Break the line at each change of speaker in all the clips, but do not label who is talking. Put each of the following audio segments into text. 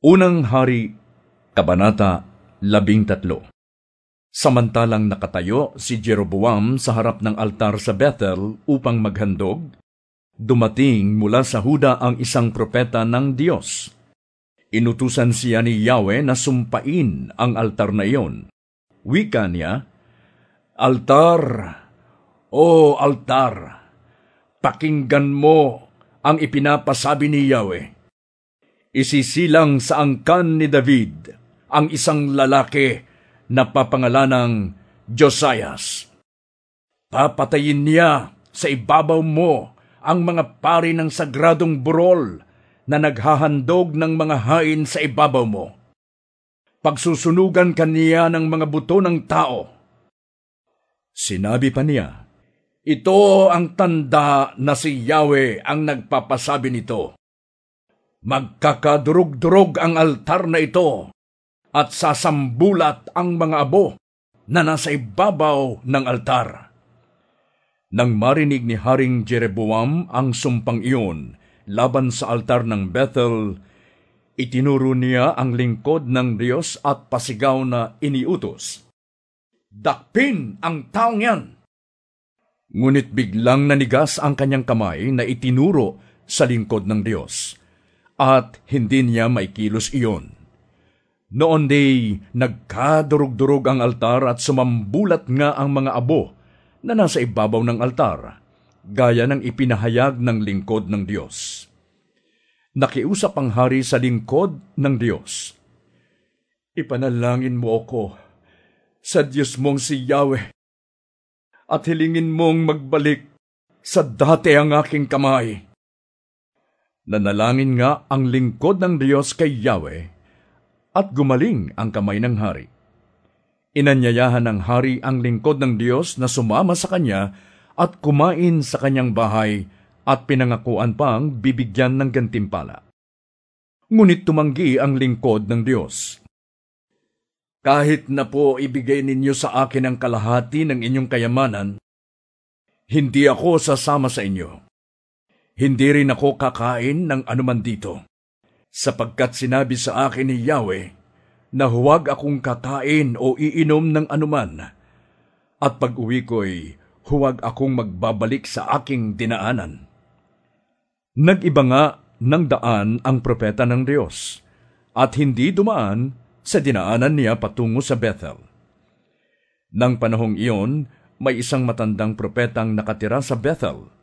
Unang Hari, Kabanata 13 Samantalang nakatayo si Jeroboam sa harap ng altar sa Bethel upang maghandog, dumating mula sa Huda ang isang propeta ng Diyos. Inutusan siya ni Yahweh na sumpain ang altar na iyon. Wika niya, Altar, o altar, pakinggan mo ang ipinapasabi ni Yahweh Isisilang sa angkan ni David ang isang lalaki na papangalanang Josias. Papatayin niya sa ibabaw mo ang mga pari ng sagradong burol na naghahandog ng mga hain sa ibabaw mo. Pagsusunugan kaniya ng mga buto ng tao. Sinabi pa niya, Ito ang tanda na si Yahweh ang nagpapasabi nito Magkakadurog-durog ang altar na ito at sasambulat ang mga abo na nasa ibabaw ng altar. Nang marinig ni Haring Jeroboam ang sumpang iyon laban sa altar ng Bethel, itinuro niya ang lingkod ng Diyos at pasigaw na iniutos. Dakpin ang taong yan! Ngunit biglang nanigas ang kanyang kamay na itinuro sa lingkod ng Diyos at hindi niya maikilos iyon. Noon day, nagkadurog-durog ang altar at sumambulat nga ang mga abo na nasa ibabaw ng altar, gaya ng ipinahayag ng lingkod ng Diyos. Nakiusap ang hari sa lingkod ng Diyos. Ipanalangin mo ako sa Diyos mong si Yahweh at hilingin mong magbalik sa dati ang aking kamay Nanalangin nga ang lingkod ng Diyos kay Yahweh at gumaling ang kamay ng hari. Inanyayahan ng hari ang lingkod ng Diyos na sumama sa kanya at kumain sa kanyang bahay at pinangakuan pang bibigyan ng gantimpala. Ngunit tumanggi ang lingkod ng Diyos. Kahit na po ibigay ninyo sa akin ang kalahati ng inyong kayamanan, hindi ako sasama sa inyo hindi rin ako kakain ng anuman dito, sapagkat sinabi sa akin ni Yahweh na huwag akong kakain o iinom ng anuman, at pag-uwi ko'y huwag akong magbabalik sa aking dinaanan. Nag-iba nga ng daan ang propeta ng Diyos, at hindi dumaan sa dinaanan niya patungo sa Bethel. Nang panahong iyon, may isang matandang propetang nakatira sa Bethel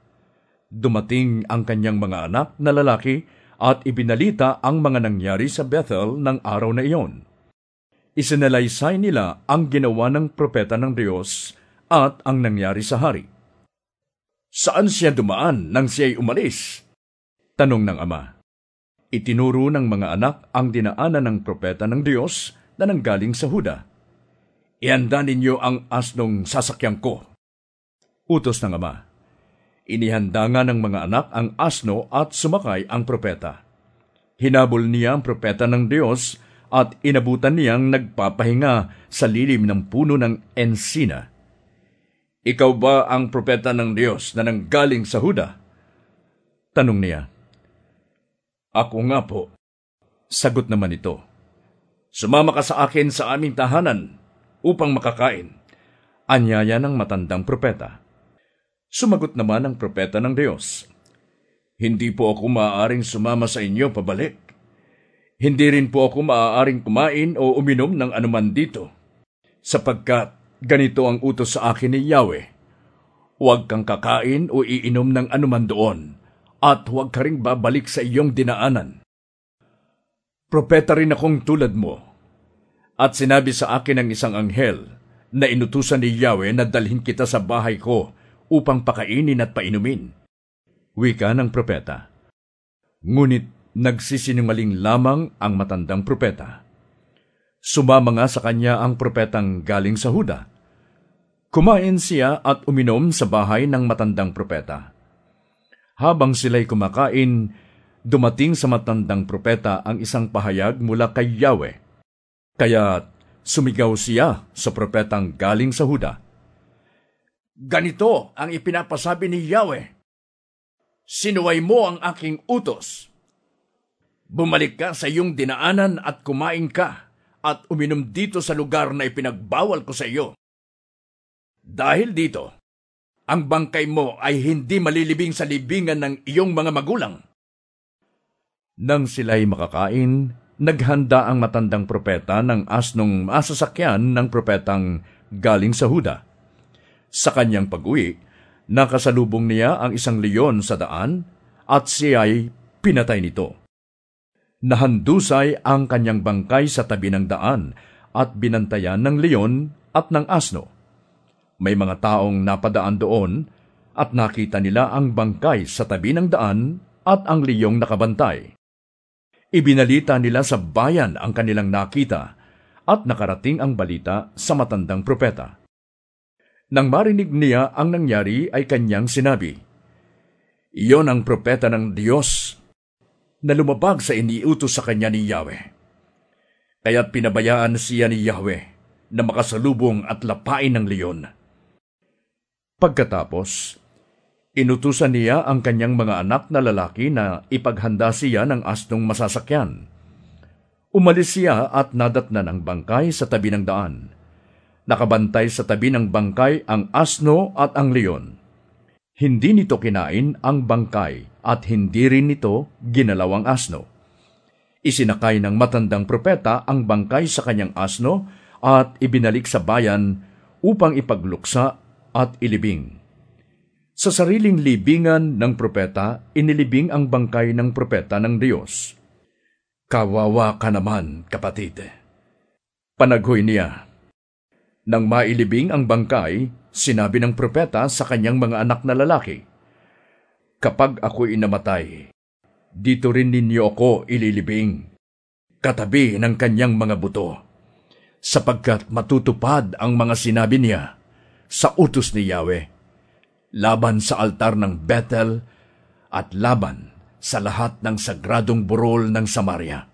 Dumating ang kanyang mga anak na lalaki at ibinalita ang mga nangyari sa Bethel ng araw na iyon. Isinalaysay nila ang ginawa ng propeta ng Diyos at ang nangyari sa hari. Saan siya dumaan nang siya'y umalis? Tanong ng ama. Itinuro ng mga anak ang dinaanan ng propeta ng Diyos na nanggaling sa Huda. Ihanda ninyo ang asnong sasakyan ko. Utos ng ama. Inihanda nga ng mga anak ang asno at sumakay ang propeta. Hinabol niya ang propeta ng Diyos at inabutan niyang nagpapahinga sa lilim ng puno ng ensina. Ikaw ba ang propeta ng Diyos na nanggaling sa Huda? Tanong niya. Ako nga po. Sagot naman ito. Sumama ka sa akin sa aming tahanan upang makakain. Anyaya ng matandang propeta. Sumagot naman ang propeta ng Diyos, Hindi po ako maaaring sumama sa inyo pabalik. Hindi rin po ako maaaring kumain o uminom ng anuman dito, sapagkat ganito ang utos sa akin ni Yahweh. Huwag kang kakain o iinom ng anuman doon, at huwag ka babalik sa iyong dinaanan. Propeta rin akong tulad mo, at sinabi sa akin ng isang anghel na inutusan ni Yahweh na dalhin kita sa bahay ko upang pakainin at painumin. Wika ng propeta. Ngunit nagsisinungaling lamang ang matandang propeta. Sumama nga sa kanya ang propetang galing sa Huda. Kumain siya at uminom sa bahay ng matandang propeta. Habang sila'y kumakain, dumating sa matandang propeta ang isang pahayag mula kay Yahweh. Kaya sumigaw siya sa propetang galing sa Huda Ganito ang ipinapasabi ni Yahweh. Sinuway mo ang aking utos. Bumalik ka sa iyong dinaanan at kumain ka at uminom dito sa lugar na ipinagbawal ko sa iyo. Dahil dito, ang bangkay mo ay hindi malilibing sa libingan ng iyong mga magulang. Nang sila'y makakain, naghanda ang matandang propeta ng asnong masasakyan ng propetang galing sa Huda. Sa kanyang pag-uwi, nakasalubong niya ang isang leon sa daan at siya ay pinatay nito. Nahandusay ang kanyang bangkay sa tabi ng daan at binantayan ng leon at ng asno. May mga taong napadaan doon at nakita nila ang bangkay sa tabi ng daan at ang liyong nakabantay. Ibinalita nila sa bayan ang kanilang nakita at nakarating ang balita sa matandang propeta. Nang marinig niya ang nangyari ay kanyang sinabi, Iyon ang propeta ng Diyos na lumabag sa iniutos sa kanya ni Yahweh. Kaya't pinabayaan siya ni Yahweh na makasalubong at lapain ng leon. Pagkatapos, inutusan niya ang kanyang mga anak na lalaki na ipaghanda siya ng asnong masasakyan. Umalis siya at nadatna ng bangkay sa tabi ng daan. Nakabantay sa tabi ng bangkay ang asno at ang leon. Hindi nito kinain ang bangkay at hindi rin nito ginalaw ang asno. Isinakay ng matandang propeta ang bangkay sa kanyang asno at ibinalik sa bayan upang ipagluksa at ilibing. Sa sariling libingan ng propeta, inilibing ang bangkay ng propeta ng Diyos. Kawawa ka naman, kapatid. Panaghoy niya. Nang mailibing ang bangkay, Sinabi ng propeta sa kanyang mga anak na lalaki, Kapag ako'y namatay, dito rin ninyo ako ililibing, katabi ng kanyang mga buto, sapagkat matutupad ang mga sinabi niya sa utos ni Yahweh, laban sa altar ng Bethel at laban sa lahat ng sagradong burol ng Samaria.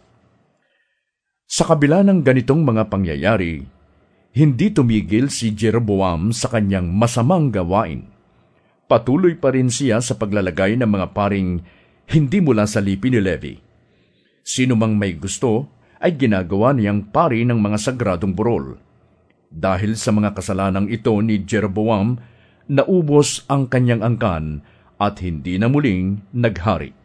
Sa kabila ng ganitong mga pangyayari, hindi tumigil si Jeroboam sa kanyang masamang gawain. Patuloy pa rin siya sa paglalagay ng mga paring hindi mula sa lipi ni Levi. Sino mang may gusto ay ginagawa niyang pari ng mga sagradong burol. Dahil sa mga kasalanang ito ni Jeroboam, naubos ang kanyang angkan at hindi na muling naghari.